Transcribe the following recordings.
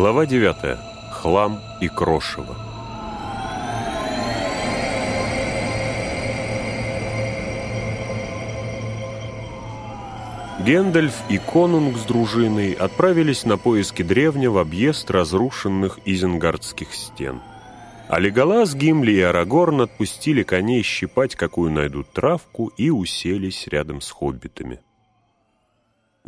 Глава 9. Хлам и крошево. Гендальф и Конунг с дружиной отправились на поиски древня в объезд разрушенных изенгардских стен. А Гимли и Арагорн отпустили коней щипать, какую найдут травку, и уселись рядом с хоббитами.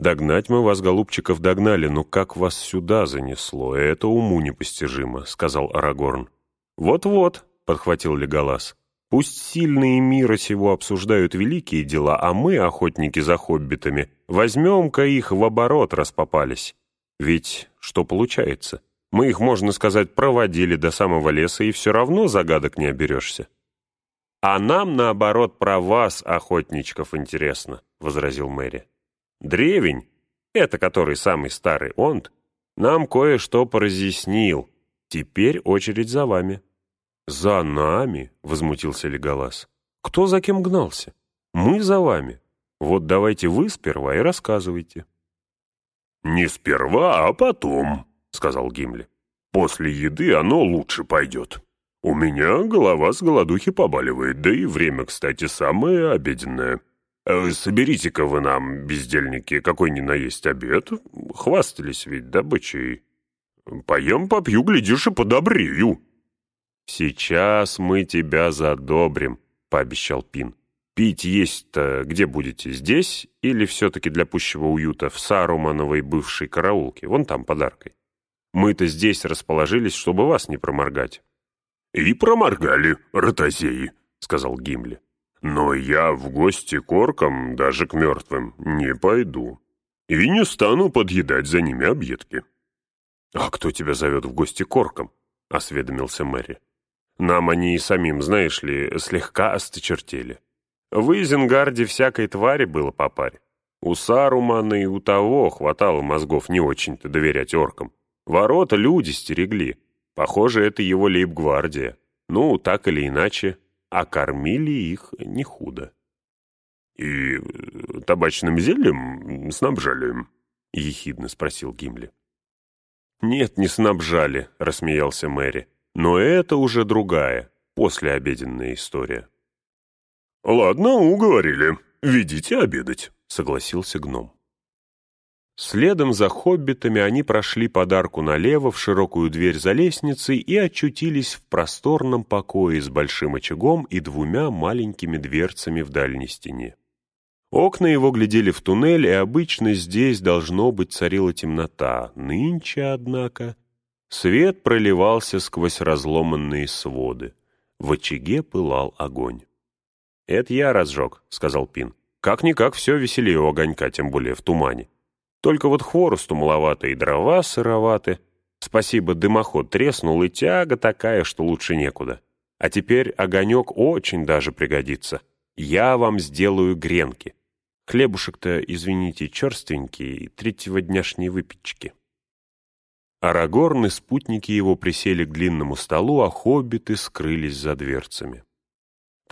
«Догнать мы вас, голубчиков, догнали, но как вас сюда занесло? Это уму непостижимо», — сказал Арагорн. «Вот-вот», — подхватил Леголас. «Пусть сильные мира сего обсуждают великие дела, а мы, охотники за хоббитами, возьмем-ка их в оборот, распопались. Ведь что получается? Мы их, можно сказать, проводили до самого леса, и все равно загадок не оберешься». «А нам, наоборот, про вас, охотничков, интересно», — возразил Мэри. Древень, это который самый старый онт, нам кое-что поразъяснил. Теперь очередь за вами». «За нами?» — возмутился Леголас. «Кто за кем гнался? Мы за вами. Вот давайте вы сперва и рассказывайте». «Не сперва, а потом», — сказал Гимли. «После еды оно лучше пойдет. У меня голова с голодухи побаливает, да и время, кстати, самое обеденное». Э, «Соберите-ка вы нам, бездельники, какой ни на есть обед. Хвастались ведь добычей. Поем, попью, глядишь, и подобрею». «Сейчас мы тебя задобрим», — пообещал Пин. «Пить есть-то где будете, здесь или все-таки для пущего уюта в Сарумановой бывшей караулке, вон там подаркой? Мы-то здесь расположились, чтобы вас не проморгать». «И проморгали, ротозеи», — сказал Гимли. Но я в гости к оркам, даже к мертвым, не пойду. И не стану подъедать за ними объедки. «А кто тебя зовет в гости к оркам?» — осведомился Мэри. «Нам они и самим, знаешь ли, слегка осточертели. В Изенгарде всякой твари было по паре. У Сарумана и у того хватало мозгов не очень-то доверять оркам. Ворота люди стерегли. Похоже, это его лейб-гвардия. Ну, так или иначе, а кормили их не худо. «И табачным зельем снабжали?» — ехидно спросил Гимли. «Нет, не снабжали», — рассмеялся Мэри. «Но это уже другая, послеобеденная история». «Ладно, уговорили. Ведите обедать», — согласился гном. Следом за хоббитами они прошли подарку налево в широкую дверь за лестницей и очутились в просторном покое с большим очагом и двумя маленькими дверцами в дальней стене. Окна его глядели в туннель, и обычно здесь, должно быть, царила темнота. Нынче, однако, свет проливался сквозь разломанные своды. В очаге пылал огонь. «Это я разжег», — сказал Пин. «Как-никак все веселее у огонька, тем более в тумане». Только вот хворосту маловато и дрова сыроваты. Спасибо, дымоход треснул, и тяга такая, что лучше некуда. А теперь огонек очень даже пригодится. Я вам сделаю гренки. Хлебушек-то, извините, черственький, третьего дняшней выпечки. Арагорн и спутники его присели к длинному столу, а хоббиты скрылись за дверцами.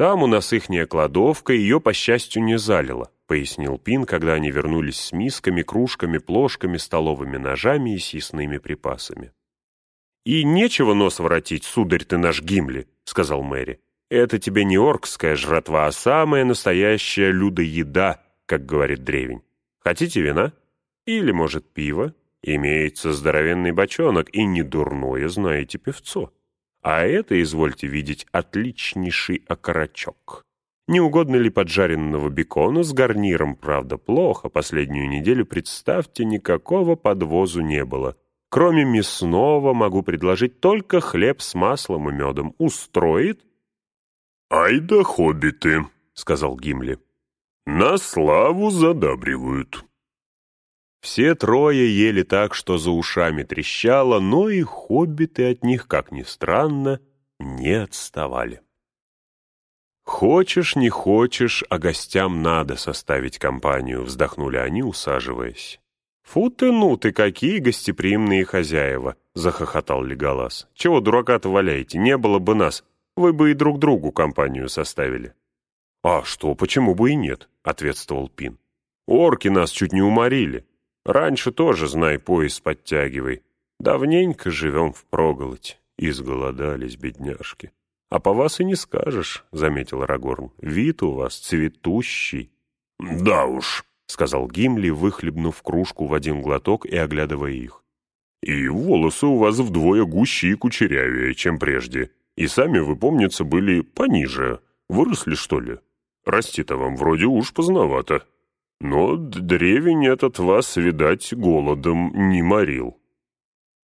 Там у нас ихняя кладовка, ее, по счастью, не залило пояснил Пин, когда они вернулись с мисками, кружками, плошками, столовыми ножами и съестными припасами. «И нечего нос воротить, сударь ты наш Гимли», — сказал Мэри. «Это тебе не оркская жратва, а самая настоящая людоеда, как говорит древень. Хотите вина? Или, может, пиво? Имеется здоровенный бочонок, и не дурное, знаете, певцо. А это, извольте видеть, отличнейший окорочок». Не угодно ли поджаренного бекона с гарниром, правда, плохо. Последнюю неделю, представьте, никакого подвозу не было. Кроме мясного могу предложить только хлеб с маслом и медом. Устроит? «Ай да хоббиты», — сказал Гимли. «На славу задабривают». Все трое ели так, что за ушами трещало, но и хоббиты от них, как ни странно, не отставали. «Хочешь, не хочешь, а гостям надо составить компанию», — вздохнули они, усаживаясь. «Фу ты, ну ты, какие гостеприимные хозяева!» — захохотал Леголас. «Чего дурака-то валяете? Не было бы нас. Вы бы и друг другу компанию составили». «А что, почему бы и нет?» — ответствовал Пин. «Орки нас чуть не уморили. Раньше тоже, знай, пояс подтягивай. Давненько живем в проголодь. Изголодались, бедняжки. А по вас и не скажешь, — заметил Арагорн. Вид у вас цветущий. Да уж, — сказал Гимли, выхлебнув кружку в один глоток и оглядывая их. И волосы у вас вдвое гуще и кучерявее, чем прежде. И сами вы, помнится, были пониже. Выросли, что ли? Расти-то вам вроде уж поздновато. Но древень этот вас, видать, голодом не морил.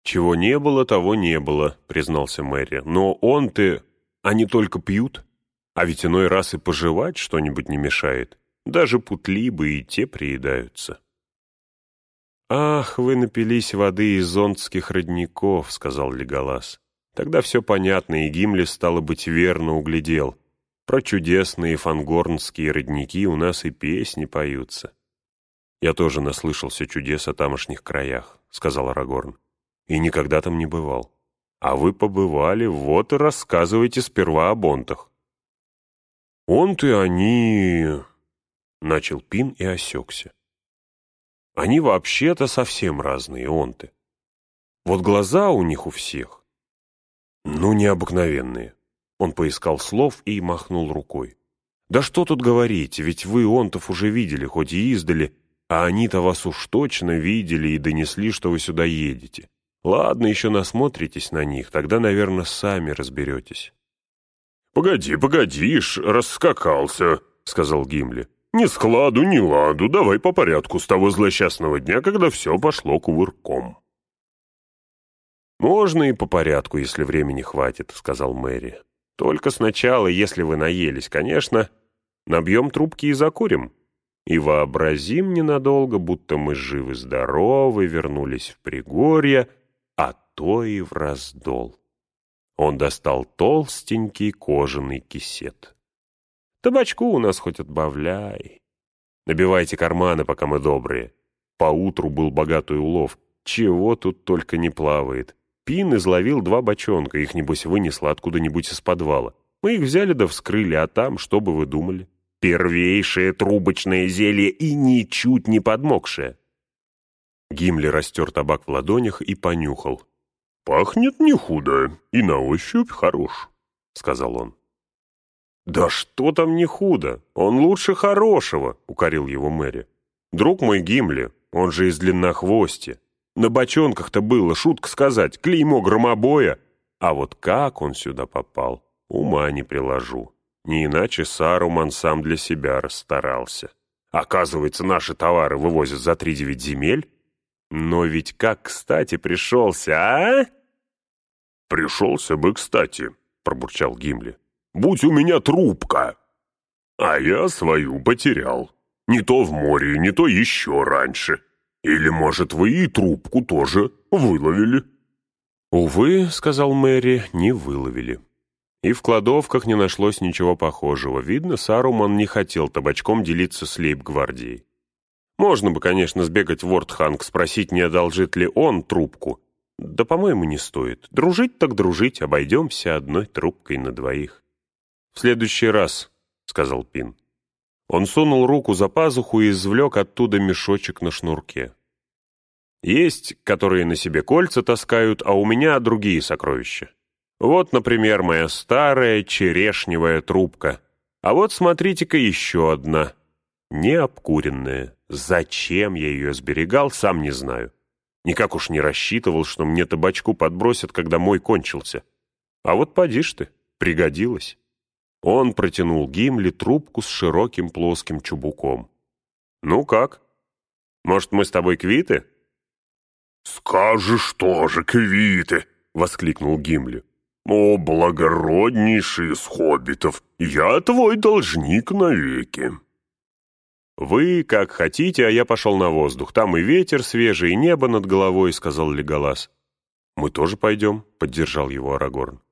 «Чего не было, того не было», — признался Мэри. «Но он-то... Они только пьют. А ведь иной раз и пожевать что-нибудь не мешает. Даже путлибы и те приедаются». «Ах, вы напились воды из зонтских родников», — сказал Леголас. Тогда все понятно, и Гимли, стало быть, верно углядел. Про чудесные фангорнские родники у нас и песни поются. «Я тоже наслышался чудес о тамошних краях», — сказал Арагорн. «И никогда там не бывал. А вы побывали, вот и рассказывайте сперва о бонтах». «Он-то они...» — начал Пин и осекся. «Они вообще-то совсем разные, он-то. Вот глаза у них у всех, ну, необыкновенные. Он поискал слов и махнул рукой. «Да что тут говорить, ведь вы онтов уже видели, хоть и издали, а они-то вас уж точно видели и донесли, что вы сюда едете. Ладно, еще насмотритесь на них, тогда, наверное, сами разберетесь». «Погоди, погодишь, раскакался», — сказал Гимли. «Ни складу, ни ладу, давай по порядку с того злосчастного дня, когда все пошло кувырком». «Можно и по порядку, если времени хватит», — сказал Мэри. Только сначала, если вы наелись, конечно, набьем трубки и закурим. И вообразим ненадолго, будто мы живы-здоровы, вернулись в Пригорье, а то и в раздол. Он достал толстенький кожаный кисет. Табачку у нас хоть отбавляй. Набивайте карманы, пока мы добрые. Поутру был богатый улов. Чего тут только не плавает. Пин изловил два бочонка, их, небось, вынесло откуда-нибудь из подвала. Мы их взяли да вскрыли, а там, что бы вы думали? Первейшее трубочное зелье и ничуть не подмокшее. Гимли растер табак в ладонях и понюхал. «Пахнет не худо, и на ощупь хорош», — сказал он. «Да что там не худо? Он лучше хорошего», — укорил его Мэри. «Друг мой Гимли, он же из длиннохвости. На бочонках-то было, шутка сказать, клеймо громобоя. А вот как он сюда попал, ума не приложу. Не иначе Саруман сам для себя расстарался. Оказывается, наши товары вывозят за три девять земель? Но ведь как кстати пришелся, а? «Пришелся бы кстати», — пробурчал Гимли. «Будь у меня трубка!» «А я свою потерял. Не то в море, не то еще раньше. Или, может, вы и трубку тоже выловили?» «Увы», — сказал Мэри, — «не выловили». И в кладовках не нашлось ничего похожего. Видно, Саруман не хотел табачком делиться с лейб-гвардией. Можно бы, конечно, сбегать в Вордханг, спросить, не одолжит ли он трубку. Да, по-моему, не стоит. Дружить так дружить, обойдемся одной трубкой на двоих. «В следующий раз», — сказал Пин. Он сунул руку за пазуху и извлек оттуда мешочек на шнурке. Есть, которые на себе кольца таскают, а у меня другие сокровища. Вот, например, моя старая черешневая трубка. А вот смотрите-ка еще одна. Необкуренная. Зачем я ее сберегал, сам не знаю. Никак уж не рассчитывал, что мне табачку подбросят, когда мой кончился. А вот поди ж ты, пригодилась. Он протянул Гимли трубку с широким плоским чубуком. «Ну как? Может, мы с тобой квиты?» «Скажешь тоже, квиты!» — воскликнул Гимли. «О, благороднейший из хоббитов, я твой должник навеки!» «Вы как хотите, а я пошел на воздух. Там и ветер свежий, и небо над головой», — сказал Леголас. «Мы тоже пойдем», — поддержал его Арагорн.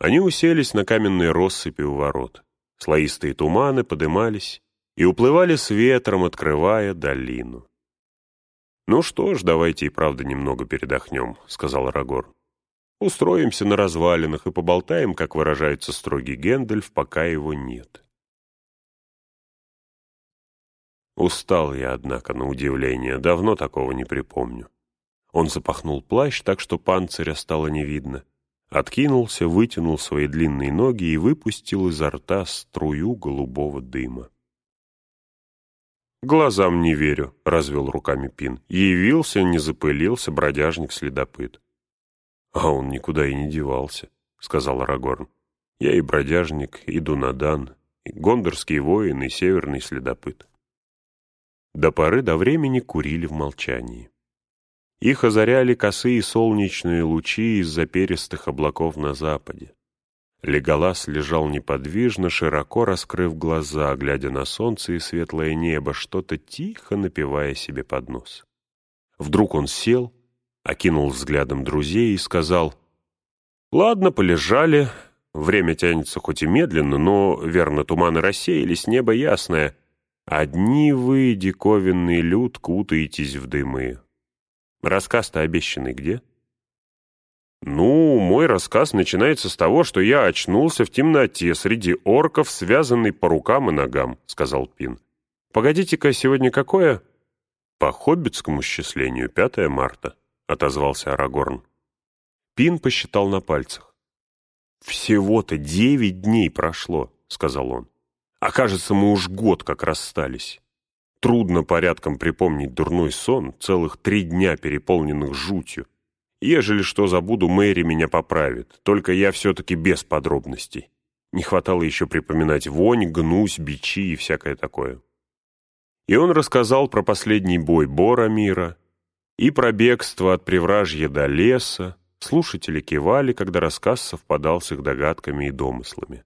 Они уселись на каменные россыпи у ворот. Слоистые туманы подымались и уплывали с ветром, открывая долину. «Ну что ж, давайте и правда немного передохнем», — сказал Арагорн. «Устроимся на развалинах и поболтаем, как выражается строгий Гэндальф, пока его нет». Устал я, однако, на удивление, давно такого не припомню. Он запахнул плащ так, что панциря стало не видно. Откинулся, вытянул свои длинные ноги и выпустил изо рта струю голубого дыма. «Глазам не верю», — развел руками Пин. Явился, не запылился бродяжник-следопыт. «А он никуда и не девался», — сказал Арагорн. «Я и бродяжник, и Дунадан, и гондорский воин, и северный следопыт». До поры до времени курили в молчании. Их озаряли косые солнечные лучи из-за перистых облаков на западе. Леголас лежал неподвижно, широко раскрыв глаза, глядя на солнце и светлое небо, что-то тихо напивая себе под нос. Вдруг он сел, окинул взглядом друзей и сказал, «Ладно, полежали, время тянется хоть и медленно, но, верно, туманы рассеялись, небо ясное. Одни вы, диковинный люд, кутаетесь в дымы. Рассказ-то обещанный где?» «Ну, мой рассказ начинается с того, что я очнулся в темноте среди орков, связанный по рукам и ногам», — сказал Пин. «Погодите-ка, сегодня какое?» «По хоббитскому счислению, 5 марта», — отозвался Арагорн. Пин посчитал на пальцах. «Всего-то девять дней прошло», — сказал он. «А кажется, мы уж год как расстались. Трудно порядком припомнить дурной сон, целых три дня переполненных жутью, Ежели что забуду, Мэри меня поправит, только я все-таки без подробностей. Не хватало еще припоминать вонь, гнусь, бичи и всякое такое. И он рассказал про последний бой Боромира и про бегство от привражья до леса. Слушатели кивали, когда рассказ совпадал с их догадками и домыслами.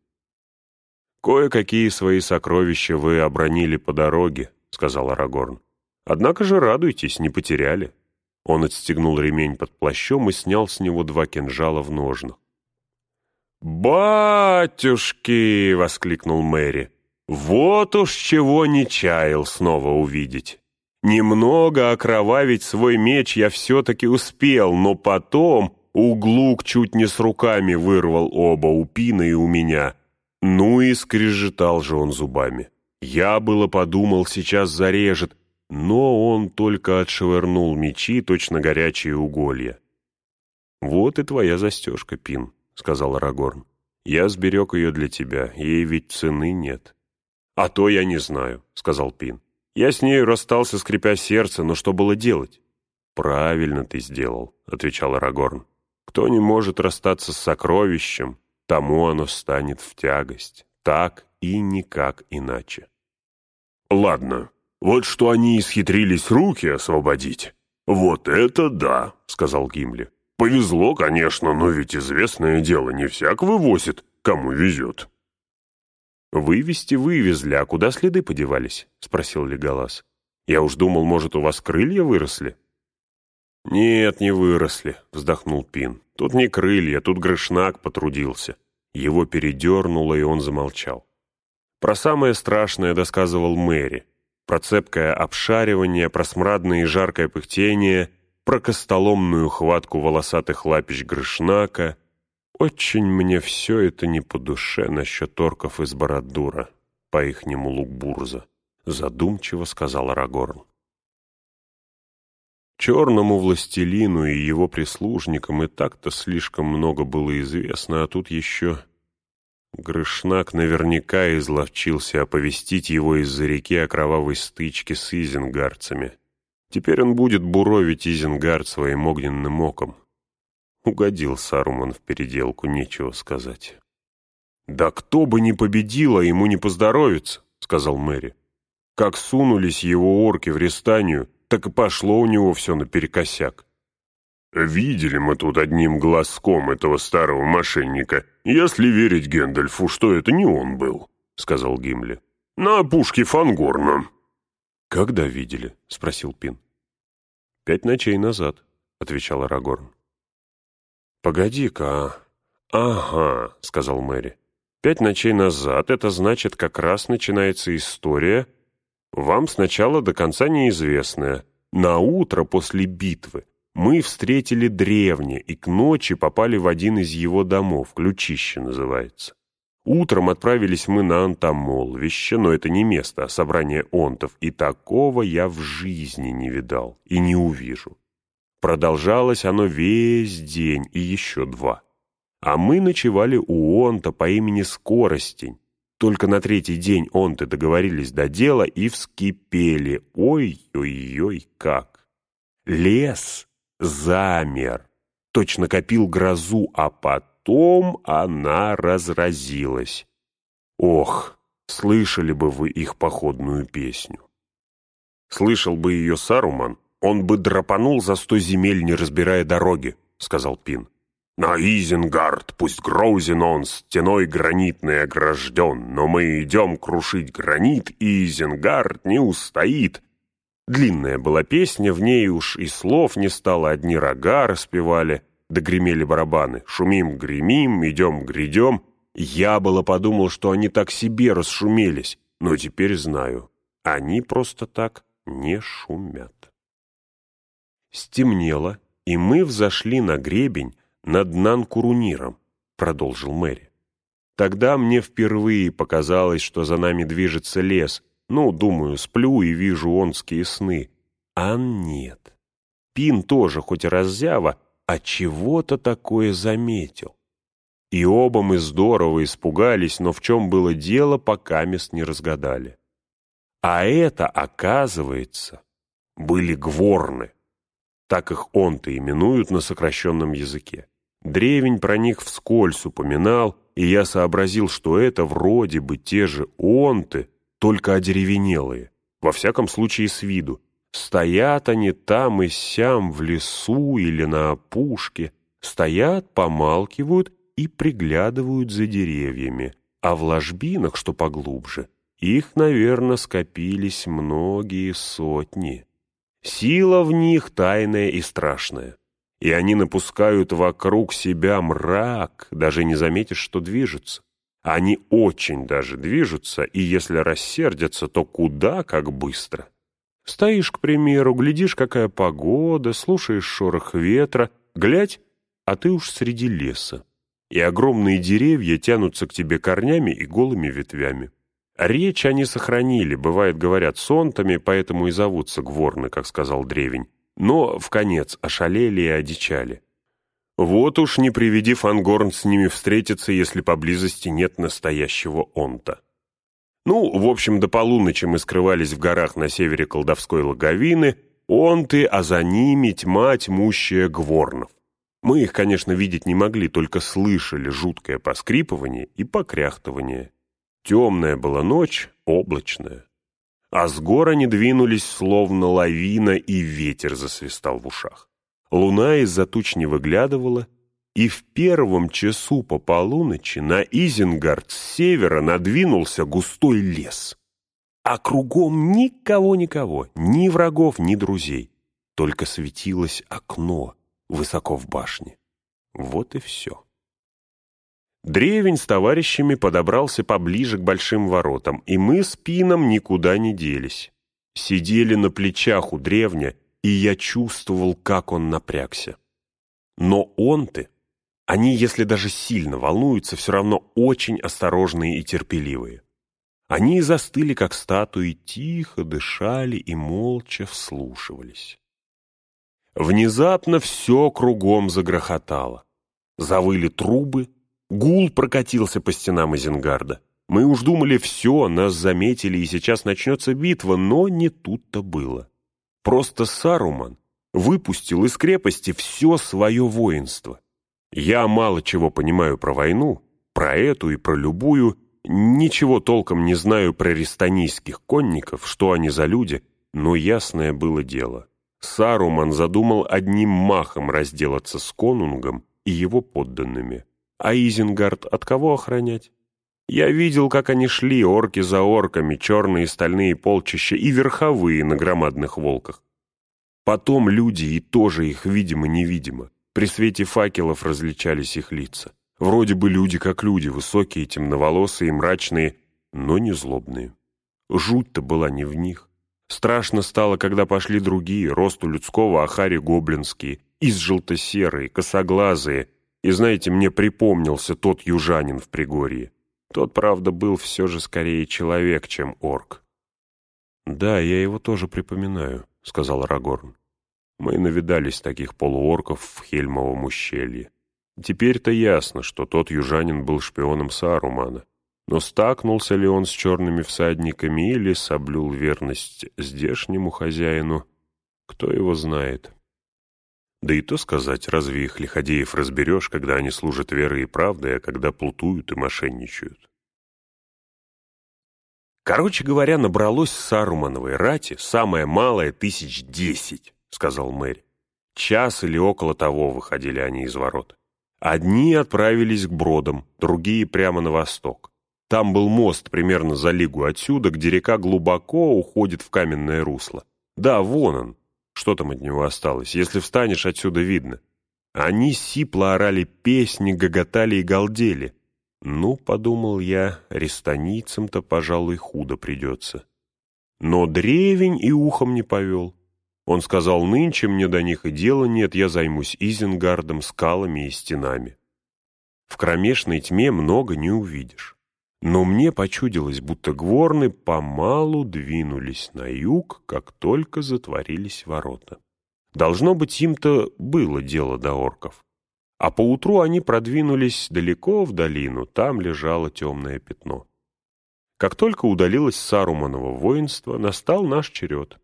«Кое-какие свои сокровища вы обронили по дороге», — сказал Арагорн. «Однако же радуйтесь, не потеряли». Он отстегнул ремень под плащом и снял с него два кинжала в ножнах. «Батюшки!» — воскликнул Мэри. «Вот уж чего не чаял снова увидеть. Немного окровавить свой меч я все-таки успел, но потом углук чуть не с руками вырвал оба, у Пина и у меня. Ну и скрежетал же он зубами. Я было подумал, сейчас зарежет, но он только отшвырнул мечи, точно горячие уголья. «Вот и твоя застежка, Пин», — сказал Арагорн. «Я сберег ее для тебя, ей ведь цены нет». «А то я не знаю», — сказал Пин. «Я с нею расстался, скрипя сердце, но что было делать?» «Правильно ты сделал», — отвечал Арагорн. «Кто не может расстаться с сокровищем, тому оно станет в тягость. Так и никак иначе». «Ладно», вот что они исхитрились руки освободить. Вот это да, сказал Гимли. Повезло, конечно, но ведь известное дело не всяк вывозит, кому везет. «Вывести вывезли, а куда следы подевались?» — спросил Леголас. «Я уж думал, может, у вас крылья выросли?» «Нет, не выросли», — вздохнул Пин. «Тут не крылья, тут Грышнак потрудился». Его передернуло, и он замолчал. Про самое страшное досказывал Мэри про цепкое обшаривание, про смрадное и жаркое пыхтение, про костоломную хватку волосатых лапищ Грышнака. Очень мне все это не по душе насчет орков из Бородура, по-ихнему Лукбурза, задумчиво сказал Арагорн. Черному властелину и его прислужникам и так-то слишком много было известно, а тут еще Грышнак наверняка изловчился оповестить его из-за реки о кровавой стычке с изенгарцами. Теперь он будет буровить Изенгард своим огненным оком. Угодил Саруман в переделку, нечего сказать. «Да кто бы ни победил, а ему не поздоровится», — сказал Мэри. «Как сунулись его орки в Рестанию, так и пошло у него все наперекосяк. «Видели мы тут одним глазком этого старого мошенника, если верить Гендальфу, что это не он был», — сказал Гимли. «На опушке Фангорна». «Когда видели?» — спросил Пин. «Пять ночей назад», — отвечал Арагорн. «Погоди-ка, а...» «Ага», — сказал Мэри. «Пять ночей назад, это значит, как раз начинается история, вам сначала до конца неизвестная, на утро после битвы, мы встретили древне и к ночи попали в один из его домов, Ключище называется. Утром отправились мы на Антамолвище, но это не место, а собрание онтов, и такого я в жизни не видал и не увижу. Продолжалось оно весь день и еще два. А мы ночевали у Онта по имени Скоростень. Только на третий день Онты договорились до дела и вскипели. Ой-ой-ой, как! Лес замер, точно копил грозу, а потом она разразилась. Ох, слышали бы вы их походную песню. Слышал бы ее Саруман, он бы драпанул за сто земель, не разбирая дороги, сказал Пин. На Изенгард, пусть грозен он, стеной гранитной огражден, но мы идем крушить гранит, и Изенгард не устоит. Длинная была песня, в ней уж и слов не стало, одни рога распевали, да гремели барабаны. Шумим, гремим, идем, грядем. Я было подумал, что они так себе расшумелись, но теперь знаю, они просто так не шумят. Стемнело, и мы взошли на гребень над Нанкуруниром, продолжил Мэри. Тогда мне впервые показалось, что за нами движется лес. Ну, думаю, сплю и вижу онские сны. А нет. Пин тоже, хоть и раззява, а чего-то такое заметил. И оба мы здорово испугались, но в чем было дело, пока мест не разгадали. А это, оказывается, были гворны. Так их он-то именуют на сокращенном языке. Древень про них вскользь упоминал, и я сообразил, что это вроде бы те же онты, только одеревенелые, во всяком случае с виду. Стоят они там и сям в лесу или на опушке, стоят, помалкивают и приглядывают за деревьями, а в ложбинах, что поглубже, их, наверное, скопились многие сотни. Сила в них тайная и страшная. И они напускают вокруг себя мрак, даже не заметишь, что движутся. Они очень даже движутся, и если рассердятся, то куда как быстро. Стоишь, к примеру, глядишь, какая погода, слушаешь шорох ветра, глядь, а ты уж среди леса. И огромные деревья тянутся к тебе корнями и голыми ветвями. Речь они сохранили, бывает, говорят, сонтами, поэтому и зовутся гворны, как сказал древень, но в конец ошалели и одичали. Вот уж не приведи Фангорн с ними встретиться, если поблизости нет настоящего онта. Ну, в общем, до полуночи мы скрывались в горах на севере колдовской логовины, онты, а за ними тьма тьмущая гворнов. Мы их, конечно, видеть не могли, только слышали жуткое поскрипывание и покряхтывание. Темная была ночь, облачная. А с гор они двинулись, словно лавина, и ветер засвистал в ушах. Луна из-за туч не выглядывала, и в первом часу по полуночи на Изенгард с севера надвинулся густой лес. А кругом никого-никого, ни врагов, ни друзей. Только светилось окно высоко в башне. Вот и все. Древень с товарищами подобрался поближе к большим воротам, и мы с Пином никуда не делись. Сидели на плечах у древня, и я чувствовал, как он напрягся. Но он-ты, они, если даже сильно волнуются, все равно очень осторожные и терпеливые. Они застыли, как статуи, тихо дышали и молча вслушивались. Внезапно все кругом загрохотало. Завыли трубы, Гул прокатился по стенам Изенгарда. Мы уж думали, все, нас заметили, и сейчас начнется битва, но не тут-то было. Просто Саруман выпустил из крепости все свое воинство. Я мало чего понимаю про войну, про эту и про любую, ничего толком не знаю про рестанийских конников, что они за люди, но ясное было дело. Саруман задумал одним махом разделаться с конунгом и его подданными. А Изенгард от кого охранять? Я видел, как они шли, орки за орками, черные стальные полчища и верховые на громадных волках. Потом люди, и тоже их видимо-невидимо. При свете факелов различались их лица. Вроде бы люди как люди, высокие, темноволосые, мрачные, но не злобные. Жуть-то была не в них. Страшно стало, когда пошли другие, росту людского, ахари гоблинские, из желто-серые, косоглазые, и знаете, мне припомнился тот южанин в Пригорье. Тот, правда, был все же скорее человек, чем орк. «Да, я его тоже припоминаю», — сказал Рагорн. Мы навидались таких полуорков в Хельмовом ущелье. Теперь-то ясно, что тот южанин был шпионом Сарумана. Но стакнулся ли он с черными всадниками или соблюл верность здешнему хозяину, кто его знает. Да и то сказать, разве их лиходеев разберешь, когда они служат верой и правдой, а когда плутуют и мошенничают? Короче говоря, набралось Сарумановой рати самое малое тысяч десять, сказал Мэри. Час или около того выходили они из ворот. Одни отправились к бродам, другие прямо на восток. Там был мост примерно за лигу отсюда, где река глубоко уходит в каменное русло. Да, вон он. Что там от него осталось? Если встанешь, отсюда видно. Они сипло орали песни, гоготали и галдели. Ну, подумал я, рестанийцам-то, пожалуй, худо придется. Но древень и ухом не повел. Он сказал, нынче мне до них и дела нет, я займусь Изенгардом, скалами и стенами. В кромешной тьме много не увидишь. Но мне почудилось, будто гворны помалу двинулись на юг, как только затворились ворота. Должно быть, им-то было дело до орков. А поутру они продвинулись далеко в долину, там лежало темное пятно. Как только удалилось Саруманово воинство, настал наш черед.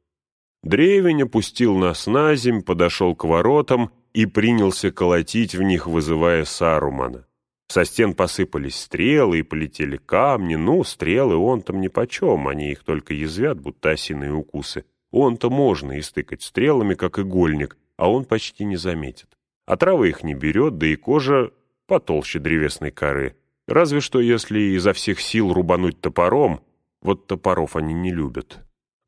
Древень опустил нас на земь, подошел к воротам и принялся колотить в них, вызывая Сарумана. Со стен посыпались стрелы и полетели камни. Ну, стрелы он там нипочем, они их только язвят, будто осиные укусы. Он-то можно истыкать стрелами, как игольник, а он почти не заметит. А трава их не берет, да и кожа потолще древесной коры. Разве что если изо всех сил рубануть топором, вот топоров они не любят.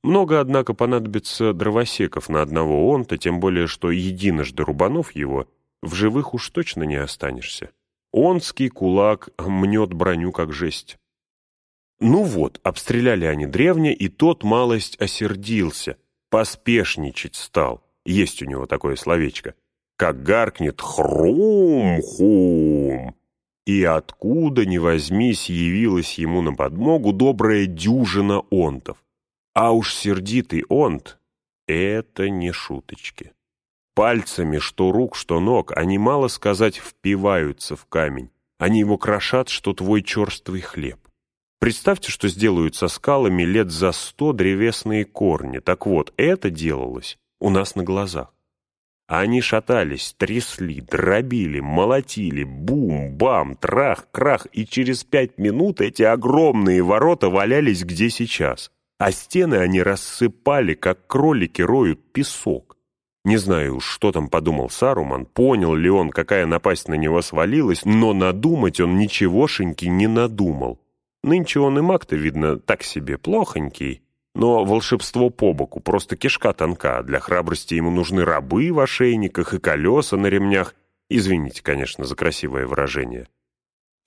Много, однако, понадобится дровосеков на одного онта, тем более, что единожды рубанов его, в живых уж точно не останешься. Онский кулак мнет броню, как жесть. Ну вот, обстреляли они древня, и тот малость осердился, поспешничать стал. Есть у него такое словечко. Как гаркнет «хрум-хум!» И откуда ни возьмись явилась ему на подмогу добрая дюжина онтов. А уж сердитый онт — это не шуточки. Пальцами, что рук, что ног, они, мало сказать, впиваются в камень. Они его крошат, что твой черствый хлеб. Представьте, что сделают со скалами лет за сто древесные корни. Так вот, это делалось у нас на глазах. Они шатались, трясли, дробили, молотили, бум-бам, трах-крах, и через пять минут эти огромные ворота валялись где сейчас. А стены они рассыпали, как кролики роют песок. Не знаю уж, что там подумал Саруман, понял ли он, какая напасть на него свалилась, но надумать он ничегошеньки не надумал. Нынче он и маг-то, видно, так себе плохонький, но волшебство по боку, просто кишка тонка. Для храбрости ему нужны рабы в ошейниках и колеса на ремнях. Извините, конечно, за красивое выражение.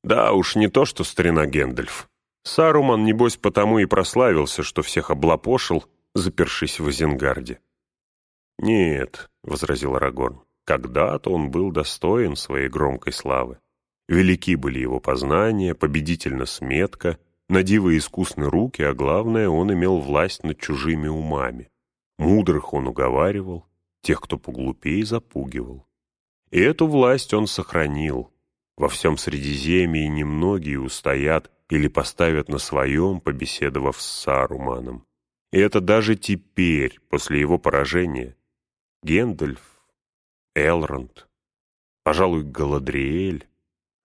Да уж, не то что старина Гендальф. Саруман, небось, потому и прославился, что всех облапошил, запершись в Изенгарде. «Нет», — возразил Арагорн, — «когда-то он был достоин своей громкой славы. Велики были его познания, победительна сметка, на диво искусны руки, а главное, он имел власть над чужими умами. Мудрых он уговаривал, тех, кто поглупее, запугивал. И эту власть он сохранил. Во всем Средиземье немногие устоят или поставят на своем, побеседовав с Саруманом. И это даже теперь, после его поражения, Гендальф, Элронд, пожалуй, Галадриэль.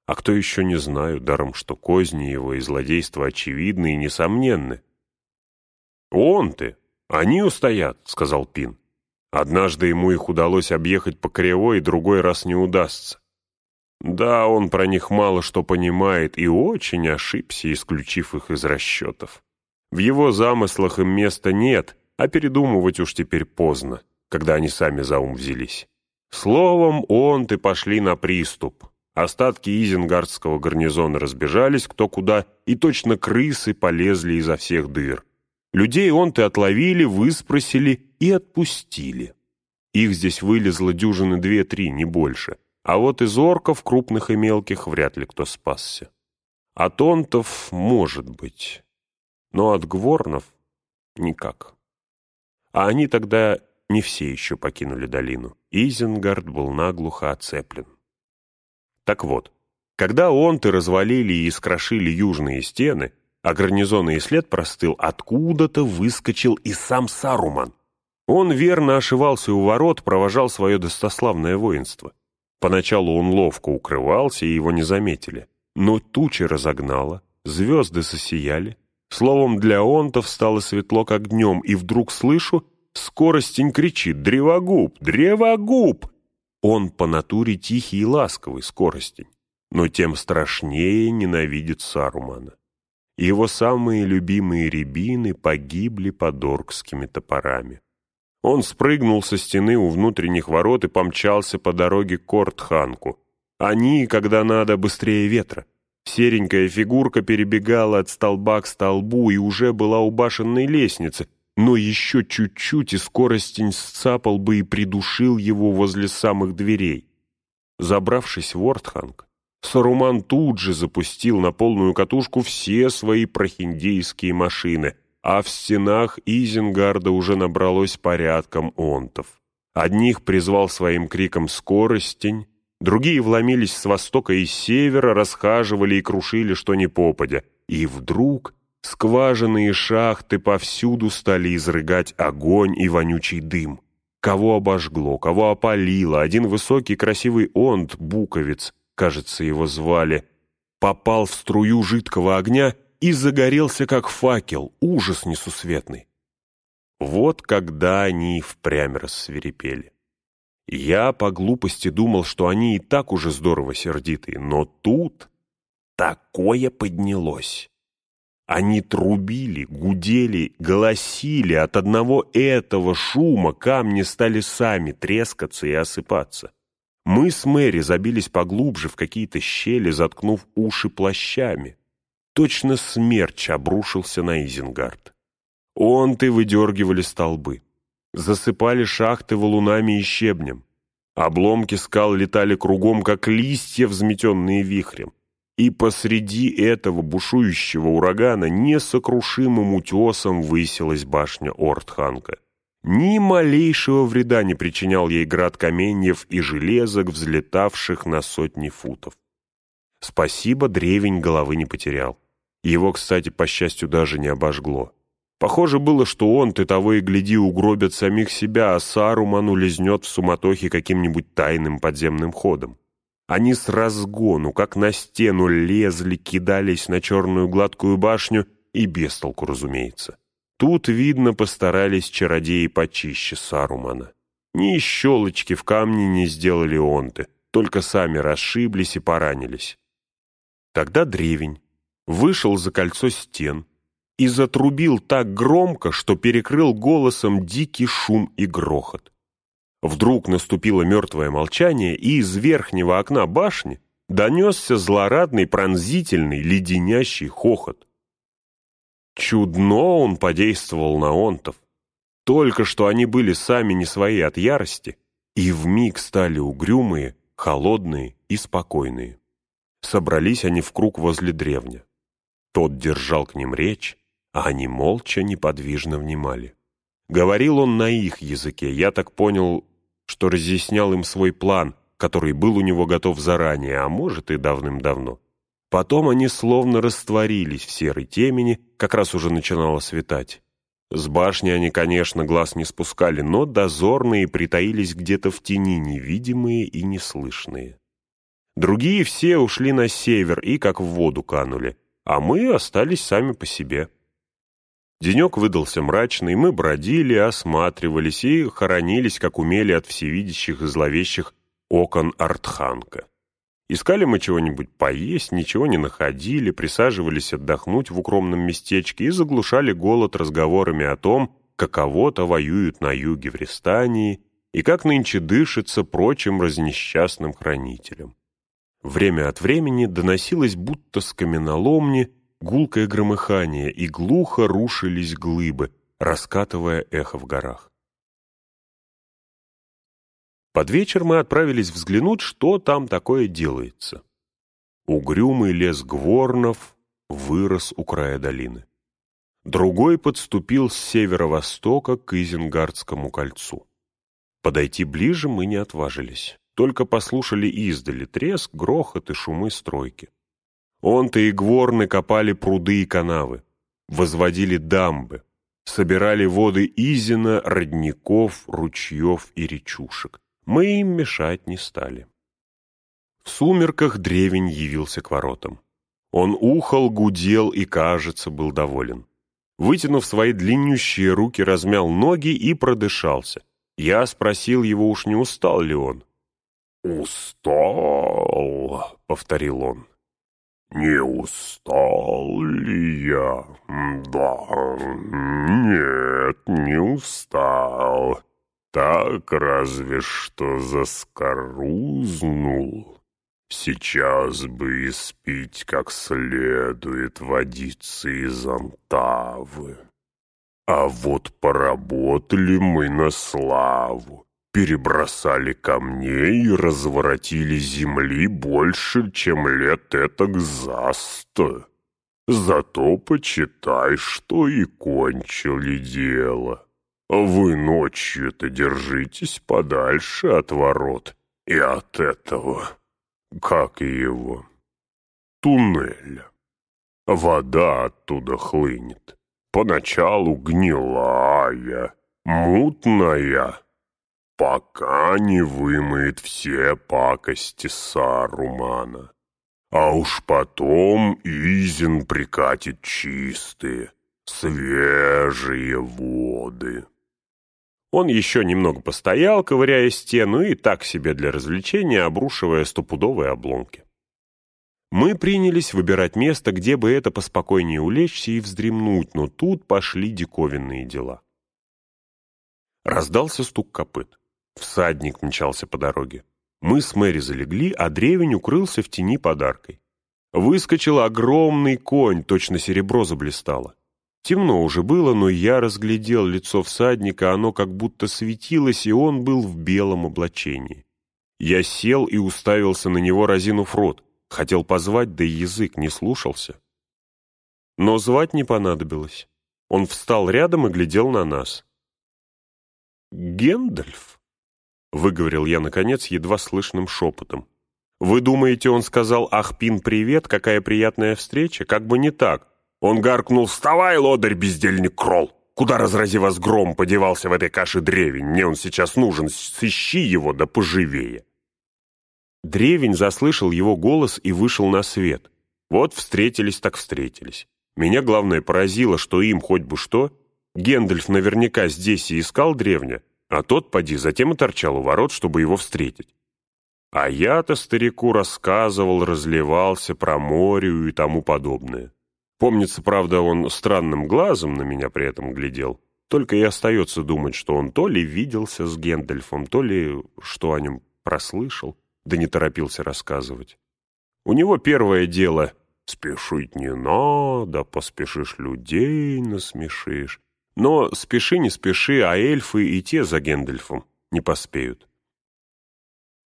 А кто еще не знаю, даром что козни его и злодейства очевидны и несомненны. «Он ты! Они устоят!» — сказал Пин. Однажды ему их удалось объехать по кривой, другой раз не удастся. Да, он про них мало что понимает и очень ошибся, исключив их из расчетов. В его замыслах им места нет, а передумывать уж теперь поздно когда они сами за ум взялись. Словом, он ты пошли на приступ. Остатки Изенгардского гарнизона разбежались кто куда, и точно крысы полезли изо всех дыр. Людей он ты отловили, выспросили и отпустили. Их здесь вылезло дюжины две-три, не больше. А вот из орков, крупных и мелких, вряд ли кто спасся. От онтов, может быть. Но от гворнов — никак. А они тогда Не все еще покинули долину. Изенгард был наглухо оцеплен. Так вот, когда онты развалили и искрошили южные стены, а гарнизонный след простыл, откуда-то выскочил и сам Саруман. Он верно ошивался у ворот, провожал свое достославное воинство. Поначалу он ловко укрывался, и его не заметили. Но тучи разогнало, звезды засияли. Словом, для онтов стало светло, как днем, и вдруг слышу, скоростень кричит «Древогуб! Древогуб!» Он по натуре тихий и ласковый, скоростень, но тем страшнее ненавидит Сарумана. Его самые любимые рябины погибли под оркскими топорами. Он спрыгнул со стены у внутренних ворот и помчался по дороге к Кортханку. Они, когда надо, быстрее ветра. Серенькая фигурка перебегала от столба к столбу и уже была у башенной лестницы, но еще чуть-чуть и скоростень сцапал бы и придушил его возле самых дверей. Забравшись в Ортханг, Саруман тут же запустил на полную катушку все свои прохиндейские машины, а в стенах Изенгарда уже набралось порядком онтов. Одних призвал своим криком скоростень, другие вломились с востока и севера, расхаживали и крушили что ни попадя. И вдруг скважины и шахты повсюду стали изрыгать огонь и вонючий дым. Кого обожгло, кого опалило, один высокий красивый онт, буковец, кажется, его звали, попал в струю жидкого огня и загорелся, как факел, ужас несусветный. Вот когда они и впрямь рассверепели. Я по глупости думал, что они и так уже здорово сердитые, но тут такое поднялось. Они трубили, гудели, голосили. От одного этого шума камни стали сами трескаться и осыпаться. Мы с Мэри забились поглубже в какие-то щели, заткнув уши плащами. Точно смерч обрушился на Изенгард. Он-ты выдергивали столбы. Засыпали шахты валунами и щебнем. Обломки скал летали кругом, как листья, взметенные вихрем. И посреди этого бушующего урагана несокрушимым утесом высилась башня Ортханка. Ни малейшего вреда не причинял ей град каменьев и железок, взлетавших на сотни футов. Спасибо, древень головы не потерял. Его, кстати, по счастью, даже не обожгло. Похоже было, что он, ты того и гляди, угробят самих себя, а Саруман улизнет в суматохе каким-нибудь тайным подземным ходом. Они с разгону, как на стену, лезли, кидались на черную гладкую башню, и без толку, разумеется. Тут, видно, постарались чародеи почище Сарумана. Ни щелочки в камне не сделали онты, только сами расшиблись и поранились. Тогда древень вышел за кольцо стен и затрубил так громко, что перекрыл голосом дикий шум и грохот. Вдруг наступило мертвое молчание, и из верхнего окна башни донесся злорадный, пронзительный, леденящий хохот. Чудно он подействовал на онтов. Только что они были сами не свои от ярости, и вмиг стали угрюмые, холодные и спокойные. Собрались они в круг возле древня. Тот держал к ним речь, а они молча неподвижно внимали. Говорил он на их языке, я так понял, что разъяснял им свой план, который был у него готов заранее, а может и давным-давно. Потом они словно растворились в серой темени, как раз уже начинало светать. С башни они, конечно, глаз не спускали, но дозорные притаились где-то в тени, невидимые и неслышные. Другие все ушли на север и как в воду канули, а мы остались сами по себе. Денек выдался мрачный, мы бродили, осматривались и хоронились, как умели, от всевидящих и зловещих окон Артханка. Искали мы чего-нибудь поесть, ничего не находили, присаживались отдохнуть в укромном местечке и заглушали голод разговорами о том, каково-то воюют на юге в Рестании и как нынче дышится прочим разнесчастным хранителям. Время от времени доносилось будто с каменоломни гулкое громыхание, и глухо рушились глыбы, раскатывая эхо в горах. Под вечер мы отправились взглянуть, что там такое делается. Угрюмый лес Гворнов вырос у края долины. Другой подступил с северо-востока к Изенгардскому кольцу. Подойти ближе мы не отважились, только послушали издали треск, грохот и шумы стройки. Он-то и гворны копали пруды и канавы, возводили дамбы, собирали воды Изина, родников, ручьев и речушек. Мы им мешать не стали. В сумерках древень явился к воротам. Он ухал, гудел и, кажется, был доволен. Вытянув свои длиннющие руки, размял ноги и продышался. Я спросил его, уж не устал ли он. «Устал», — повторил он. «Не устал ли я? Да, нет, не устал. Так разве что заскорузнул. Сейчас бы испить как следует водицы из Антавы. А вот поработали мы на славу, перебросали камней и разворотили земли больше, чем лет этак за сто. Зато почитай, что и кончили дело. Вы ночью-то держитесь подальше от ворот и от этого, как его, туннеля. Вода оттуда хлынет поначалу гнилая, мутная, пока не вымоет все пакости Сарумана. А уж потом Изин прикатит чистые, свежие воды. Он еще немного постоял, ковыряя стену, и так себе для развлечения, обрушивая стопудовые обломки. Мы принялись выбирать место, где бы это поспокойнее улечься и вздремнуть, но тут пошли диковинные дела. Раздался стук копыт. Всадник мчался по дороге. Мы с Мэри залегли, а древень укрылся в тени подаркой. Выскочил огромный конь, точно серебро заблистало. Темно уже было, но я разглядел лицо всадника, оно как будто светилось, и он был в белом облачении. Я сел и уставился на него, разинув рот. Хотел позвать, да язык не слушался. Но звать не понадобилось. Он встал рядом и глядел на нас. «Гендальф?» — выговорил я, наконец, едва слышным шепотом. «Вы думаете, он сказал «Ахпин, привет, какая приятная встреча»? Как бы не так. Он гаркнул «Вставай, лодырь, бездельник кролл! Куда, разрази вас гром, подевался в этой каше древень? Мне он сейчас нужен, сыщи его, да поживее!» Древень заслышал его голос и вышел на свет. Вот встретились так встретились. Меня, главное, поразило, что им хоть бы что. Гендальф наверняка здесь и искал древня, а тот, поди, затем и торчал у ворот, чтобы его встретить. А я-то старику рассказывал, разливался про море и тому подобное. Помнится, правда, он странным глазом на меня при этом глядел. Только и остается думать, что он то ли виделся с Гендальфом, то ли что о нем прослышал да не торопился рассказывать. У него первое дело — спешить не надо, поспешишь людей насмешишь. Но спеши не спеши, а эльфы и те за Гендальфом не поспеют.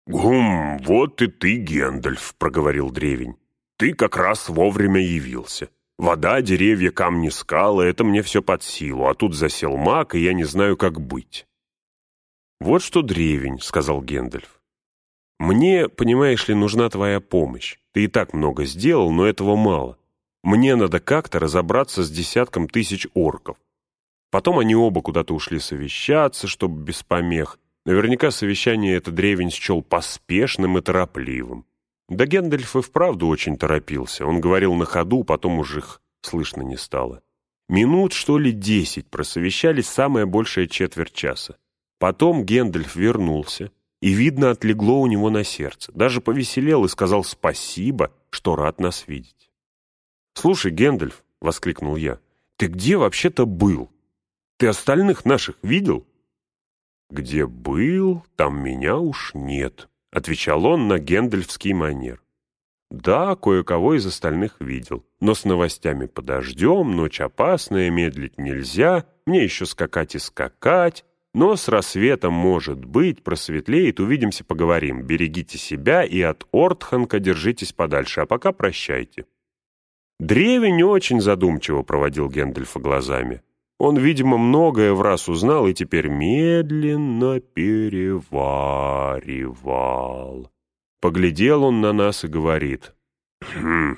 «Гум, вот и ты, Гендальф», — проговорил древень. «Ты как раз вовремя явился. Вода, деревья, камни, скалы — это мне все под силу, а тут засел маг, и я не знаю, как быть». «Вот что древень», — сказал Гендальф. Мне, понимаешь ли, нужна твоя помощь. Ты и так много сделал, но этого мало. Мне надо как-то разобраться с десятком тысяч орков. Потом они оба куда-то ушли совещаться, чтобы без помех. Наверняка совещание это древень счел поспешным и торопливым. Да Гендальф и вправду очень торопился. Он говорил на ходу, потом уже их слышно не стало. Минут, что ли, десять просовещались, самое большее четверть часа. Потом Гендальф вернулся, и, видно, отлегло у него на сердце. Даже повеселел и сказал спасибо, что рад нас видеть. «Слушай, Гэндальф», — воскликнул я, — «ты где вообще-то был? Ты остальных наших видел?» «Где был, там меня уж нет», — отвечал он на гендальфский манер. «Да, кое-кого из остальных видел, но с новостями подождем, ночь опасная, медлить нельзя, мне еще скакать и скакать, но с рассветом, может быть, просветлеет, увидимся, поговорим. Берегите себя и от Ортханка держитесь подальше, а пока прощайте». Древень очень задумчиво проводил Гендальфа глазами. Он, видимо, многое в раз узнал и теперь медленно переваривал. Поглядел он на нас и говорит, «Хм,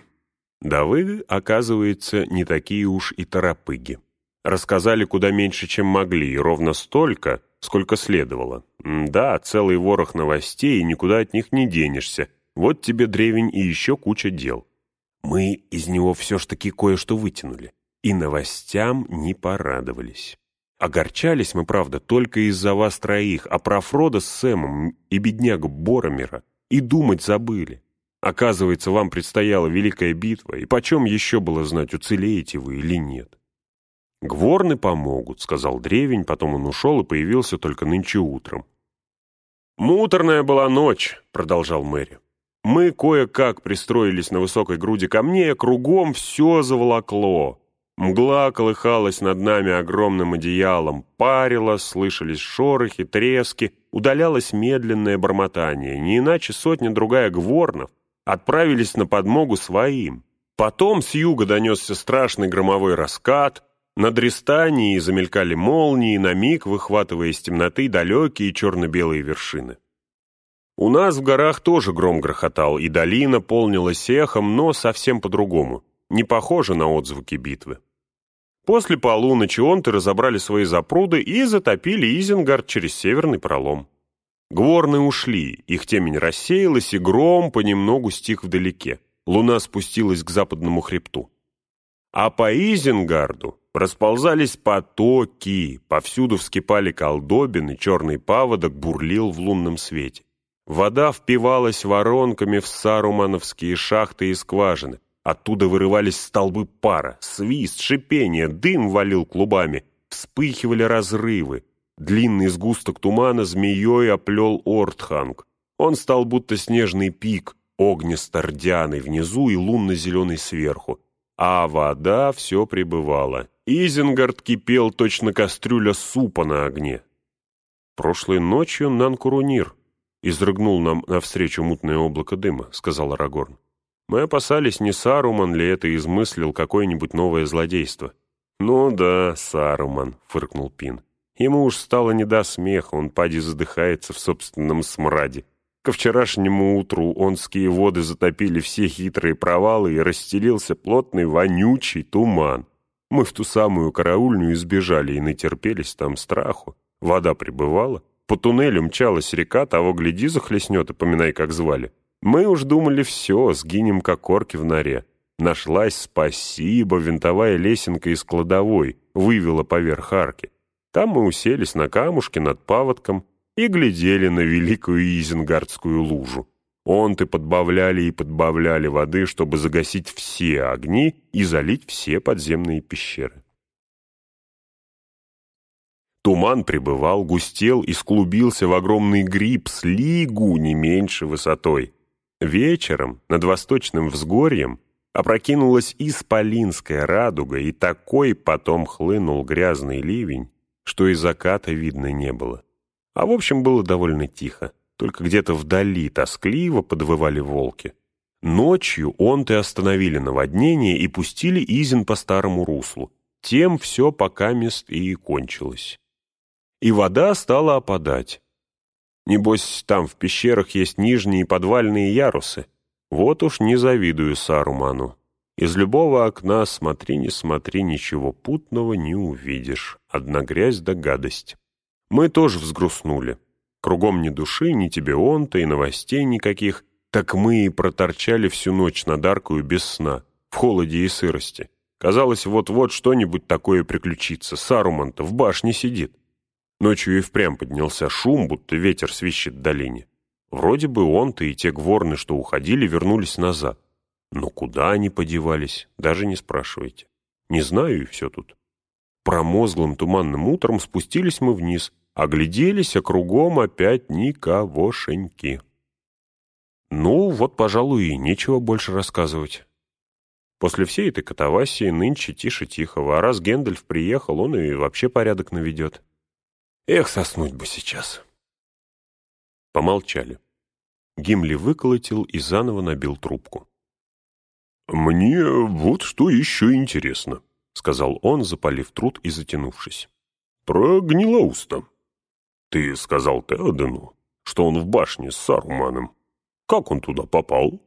да вы, оказывается, не такие уж и торопыги. Рассказали куда меньше, чем могли, и ровно столько, сколько следовало. Да, целый ворох новостей, и никуда от них не денешься. Вот тебе древень и еще куча дел. Мы из него все ж таки кое-что вытянули, и новостям не порадовались. Огорчались мы, правда, только из-за вас троих, а про Фрода с Сэмом и беднягу Боромера и думать забыли. Оказывается, вам предстояла великая битва, и почем еще было знать, уцелеете вы или нет? «Гворны помогут», — сказал древень, потом он ушел и появился только нынче утром. «Муторная была ночь», — продолжал Мэри. «Мы кое-как пристроились на высокой груди камней, а кругом все заволокло. Мгла колыхалась над нами огромным одеялом, парила, слышались шорохи, трески, удалялось медленное бормотание, не иначе сотня-другая гворнов, отправились на подмогу своим. Потом с юга донесся страшный громовой раскат, над Ристанией замелькали молнии, на миг выхватывая из темноты далекие черно-белые вершины. У нас в горах тоже гром грохотал, и долина полнилась эхом, но совсем по-другому, не похоже на отзвуки битвы. После полуночи онты разобрали свои запруды и затопили Изенгард через северный пролом. Гворны ушли, их темень рассеялась, и гром понемногу стих вдалеке. Луна спустилась к западному хребту. А по Изенгарду расползались потоки, повсюду вскипали колдобины, черный паводок бурлил в лунном свете. Вода впивалась воронками в сарумановские шахты и скважины. Оттуда вырывались столбы пара, свист, шипение, дым валил клубами, вспыхивали разрывы. Длинный сгусток тумана змеей оплел Ортханг. Он стал будто снежный пик, огнесто-рдяный внизу и лунно-зеленый сверху. А вода все пребывала. Изенгард кипел точно кастрюля супа на огне. «Прошлой ночью Нанкурунир изрыгнул нам навстречу мутное облако дыма», — сказал Арагорн. «Мы опасались, не Саруман ли это измыслил какое-нибудь новое злодейство». «Ну да, Саруман», — фыркнул Пин. Ему уж стало не до смеха, он пади задыхается в собственном смраде. Ко вчерашнему утру онские воды затопили все хитрые провалы и расстелился плотный вонючий туман. Мы в ту самую караульную избежали и натерпелись там страху. Вода прибывала, по туннелю мчалась река, того гляди захлестнет, и поминай, как звали. Мы уж думали, все, сгинем, как корки в норе. Нашлась, спасибо, винтовая лесенка из кладовой, вывела поверх арки. Там мы уселись на камушке над паводком и глядели на великую Изенгардскую лужу. Он-то подбавляли и подбавляли воды, чтобы загасить все огни и залить все подземные пещеры. Туман пребывал, густел и склубился в огромный гриб с лигу не меньше высотой. Вечером над восточным взгорьем опрокинулась исполинская радуга, и такой потом хлынул грязный ливень, что и заката видно не было. А в общем, было довольно тихо, только где-то вдали тоскливо подвывали волки. Ночью онты остановили наводнение и пустили Изин по старому руслу. Тем все пока мест и кончилось. И вода стала опадать. Небось, там в пещерах есть нижние подвальные ярусы. Вот уж не завидую Саруману. Из любого окна смотри, не смотри, ничего путного не увидишь. Одна грязь да гадость. Мы тоже взгрустнули. Кругом ни души, ни тебе он-то, и новостей никаких. Так мы и проторчали всю ночь над аркою без сна, в холоде и сырости. Казалось, вот-вот что-нибудь такое приключится. Саруман-то в башне сидит. Ночью и впрямь поднялся шум, будто ветер свищет в долине. Вроде бы он-то и те гворны, что уходили, вернулись назад. Но куда они подевались, даже не спрашивайте. Не знаю и все тут. Промозглым туманным утром спустились мы вниз, огляделись, а кругом опять никогошеньки. Ну, вот, пожалуй, и нечего больше рассказывать. После всей этой катавасии нынче тише-тихого, а раз Гэндальф приехал, он и вообще порядок наведет. Эх, соснуть бы сейчас. Помолчали. Гимли выколотил и заново набил трубку. «Мне вот что еще интересно», сказал он, запалив труд и затянувшись. «Про Гнилоуста. Ты сказал Теодену, что он в башне с Саруманом. Как он туда попал?»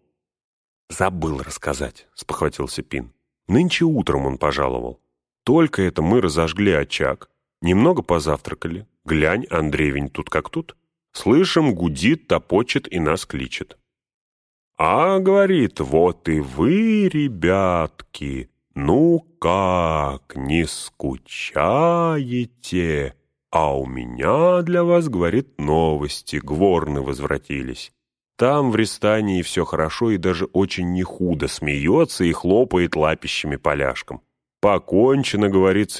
«Забыл рассказать», — спохватился Пин. «Нынче утром он пожаловал. Только это мы разожгли очаг, немного позавтракали. Глянь, Андревень тут как тут. Слышим, гудит, топочет и нас кличет. А, говорит, вот и вы, ребятки, ну как, не скучаете? А у меня для вас, говорит, новости, гворны возвратились. Там в Рестании все хорошо и даже очень не худо, смеется и хлопает лапищами поляшком. Покончено, говорит, с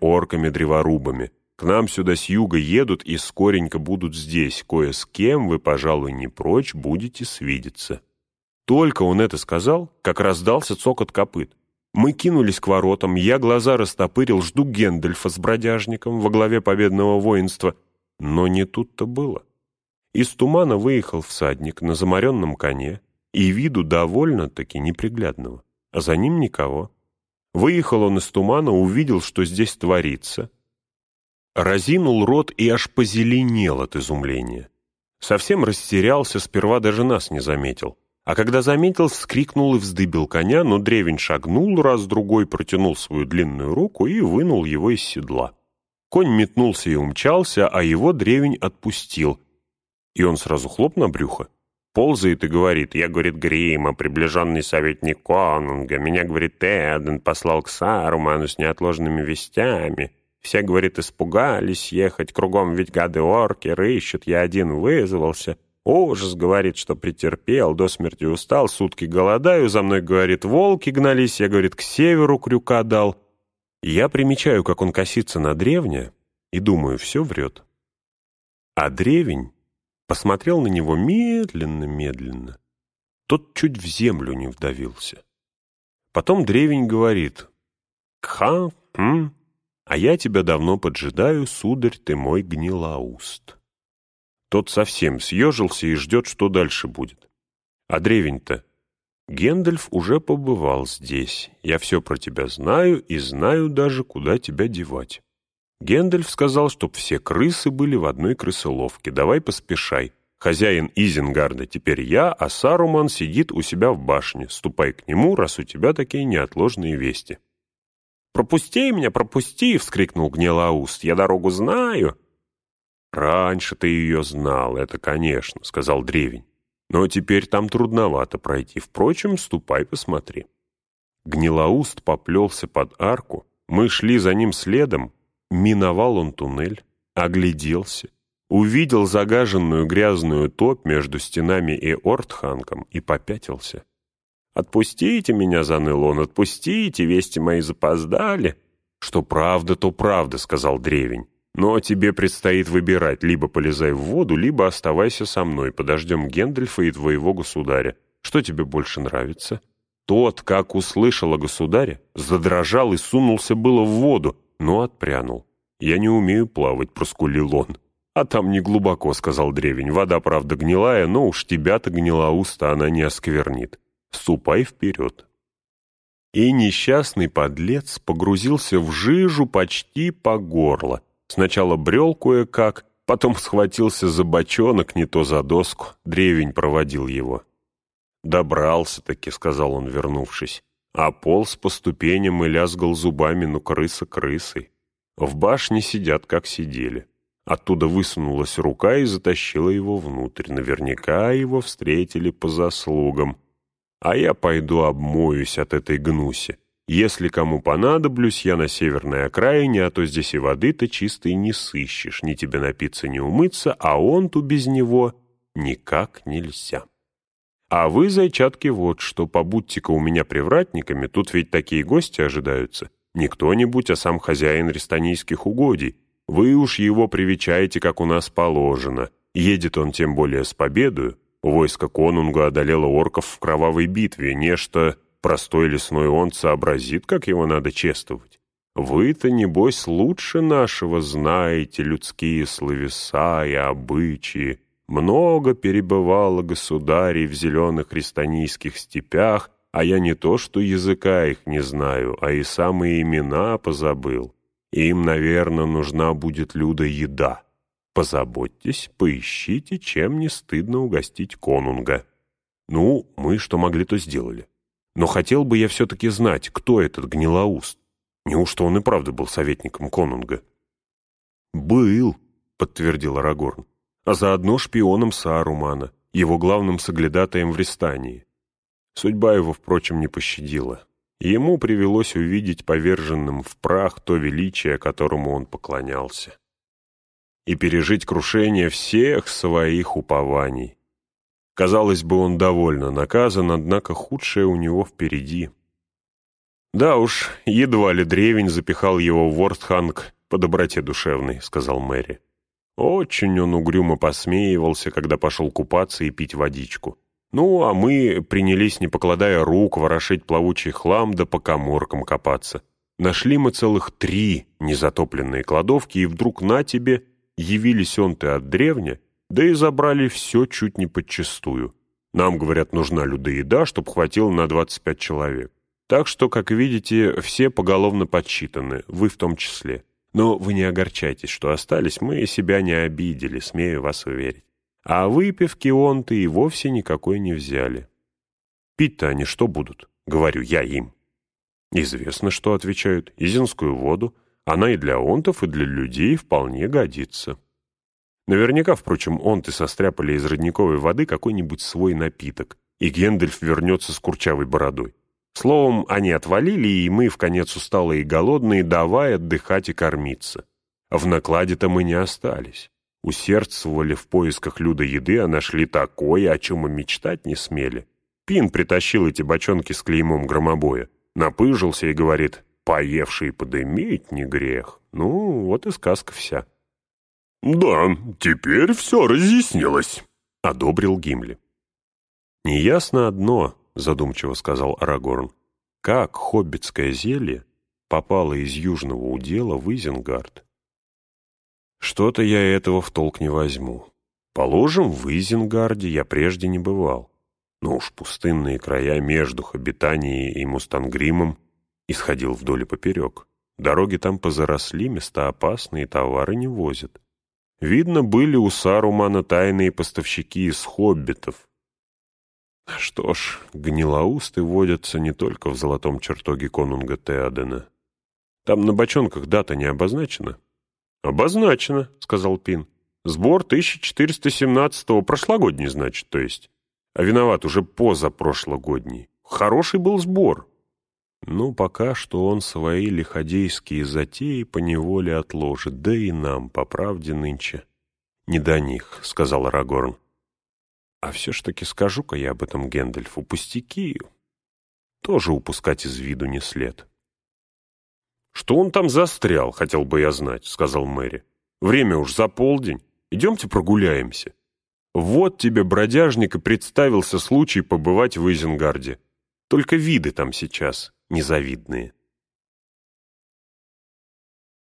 орками-древорубами. К нам сюда с юга едут и скоренько будут здесь. Кое с кем вы, пожалуй, не прочь будете свидеться». Только он это сказал, как раздался цокот копыт. Мы кинулись к воротам, я глаза растопырил, жду Гендальфа с бродяжником во главе победного воинства. Но не тут-то было. Из тумана выехал всадник на заморенном коне, и виду довольно-таки неприглядного, а за ним никого. Выехал он из тумана, увидел, что здесь творится — Разинул рот и аж позеленел от изумления. Совсем растерялся, сперва даже нас не заметил. А когда заметил, вскрикнул и вздыбил коня, но древень шагнул, раз-другой протянул свою длинную руку и вынул его из седла. Конь метнулся и умчался, а его древень отпустил. И он сразу хлоп на брюхо. Ползает и говорит, я, говорит, Грима, приближенный советник Конунга, меня, говорит, Эден послал к Саруману с неотложными вестями. Все, говорит, испугались ехать, кругом ведь гады-орки рыщут, я один вызвался. Ужас, говорит, что претерпел, до смерти устал, сутки голодаю, за мной, говорит, волки гнались, я, говорит, к северу крюка дал. я примечаю, как он косится на древня, и думаю, все врет. А древень посмотрел на него медленно-медленно. Тот чуть в землю не вдавился. Потом древень говорит, «Кха, м, а я тебя давно поджидаю, сударь ты мой гнилауст. Тот совсем съежился и ждет, что дальше будет. А древень-то? Гендальф уже побывал здесь. Я все про тебя знаю и знаю даже, куда тебя девать. Гендальф сказал, чтоб все крысы были в одной крысоловке. Давай поспешай. Хозяин Изенгарда теперь я, а Саруман сидит у себя в башне. Ступай к нему, раз у тебя такие неотложные вести. «Пропусти меня, пропусти!» — вскрикнул Гнилауст. «Я дорогу знаю!» «Раньше ты ее знал, это конечно», — сказал Древень. «Но теперь там трудновато пройти. Впрочем, ступай, посмотри». Гнилауст поплелся под арку, мы шли за ним следом, миновал он туннель, огляделся, увидел загаженную грязную топь между стенами и Ортханком и попятился. «Отпустите меня», — заныл он, — «отпустите, вести мои запоздали». «Что правда, то правда», — сказал древень. «Но тебе предстоит выбирать, либо полезай в воду, либо оставайся со мной, подождем Гендальфа и твоего государя. Что тебе больше нравится?» Тот, как услышал о государе, задрожал и сунулся было в воду, но отпрянул. «Я не умею плавать», — проскулил он. «А там не глубоко», — сказал древень. «Вода, правда, гнилая, но уж тебя-то гнила уста она не осквернит ступай вперед. И несчастный подлец погрузился в жижу почти по горло. Сначала брел кое-как, потом схватился за бочонок, не то за доску. Древень проводил его. «Добрался-таки», — сказал он, вернувшись. А полз по ступеням и лязгал зубами, ну крыса крысой. В башне сидят, как сидели. Оттуда высунулась рука и затащила его внутрь. Наверняка его встретили по заслугам а я пойду обмоюсь от этой гнуси. Если кому понадоблюсь, я на северной окраине, а то здесь и воды-то чистой не сыщешь, ни тебе напиться, ни умыться, а он-то без него никак нельзя. А вы, зайчатки, вот что, побудьте-ка у меня привратниками, тут ведь такие гости ожидаются. Не кто-нибудь, а сам хозяин рестанийских угодий. Вы уж его привечаете, как у нас положено. Едет он тем более с победою, Войско конунга одолело орков в кровавой битве. Нечто простой лесной он сообразит, как его надо чествовать. Вы-то, небось, лучше нашего знаете людские словеса и обычаи. Много перебывало государей в зеленых христианийских степях, а я не то что языка их не знаю, а и самые имена позабыл. Им, наверное, нужна будет Люда еда. Позаботьтесь, поищите, чем не стыдно угостить конунга. Ну, мы что могли, то сделали. Но хотел бы я все-таки знать, кто этот гнилоуст. Неужто он и правда был советником конунга? «Был», — подтвердил Арагорн, «а заодно шпионом Саарумана, его главным соглядатаем в Рестании. Судьба его, впрочем, не пощадила. Ему привелось увидеть поверженным в прах то величие, которому он поклонялся. И пережить крушение всех своих упований. Казалось бы, он довольно наказан, однако худшее у него впереди. «Да уж, едва ли древень запихал его в Ворстханг по доброте душевной», — сказал Мэри. Очень он угрюмо посмеивался, когда пошел купаться и пить водичку. Ну, а мы принялись, не покладая рук, ворошить плавучий хлам да по коморкам копаться. Нашли мы целых три незатопленные кладовки, и вдруг на тебе явились он-ты от древня, да и забрали все чуть не подчистую. Нам, говорят, нужна людоеда, чтоб хватило на 25 человек. Так что, как видите, все поголовно подсчитаны, вы в том числе. Но вы не огорчайтесь, что остались, мы себя не обидели, смею вас уверить. А выпивки он-то и вовсе никакой не взяли. Пить-то они что будут? Говорю я им. Известно, что отвечают. Изинскую воду. Она и для онтов, и для людей вполне годится. Наверняка, впрочем, онты состряпали из родниковой воды какой-нибудь свой напиток, и Гендальф вернется с курчавой бородой. Словом, они отвалили, и мы, в конец усталые и голодные, давай отдыхать и кормиться. В накладе-то мы не остались. Усердствовали в поисках люда еды, а нашли такое, о чем и мечтать не смели. Пин притащил эти бочонки с клеймом громобоя. Напыжился и говорит, поевший подымить не грех. Ну, вот и сказка вся. «Да, теперь все разъяснилось», — одобрил Гимли. «Неясно одно», — задумчиво сказал Арагорн. «Как хоббитское зелье попало из южного удела в Изенгард?» «Что-то я этого в толк не возьму. Положим, в Изенгарде я прежде не бывал. Но уж пустынные края между Хобитанией и Мустангримом исходил вдоль и поперек. Дороги там позаросли, места опасные, товары не возят. Видно, были у Сарумана тайные поставщики из хоббитов, что ж, гнилоусты водятся не только в золотом чертоге конунга Теодена. Там на бочонках дата не обозначена? Обозначена, сказал Пин. Сбор 1417-го, прошлогодний, значит, то есть. А виноват уже позапрошлогодний. Хороший был сбор. Ну, пока что он свои лиходейские затеи поневоле отложит, да и нам, по правде, нынче. Не до них, сказал Рагорн. А все ж таки скажу-ка я об этом Гэндальфу пустяки. Тоже упускать из виду не след. «Что он там застрял, хотел бы я знать», — сказал Мэри. «Время уж за полдень. Идемте прогуляемся. Вот тебе, бродяжник, и представился случай побывать в Изенгарде. Только виды там сейчас незавидные».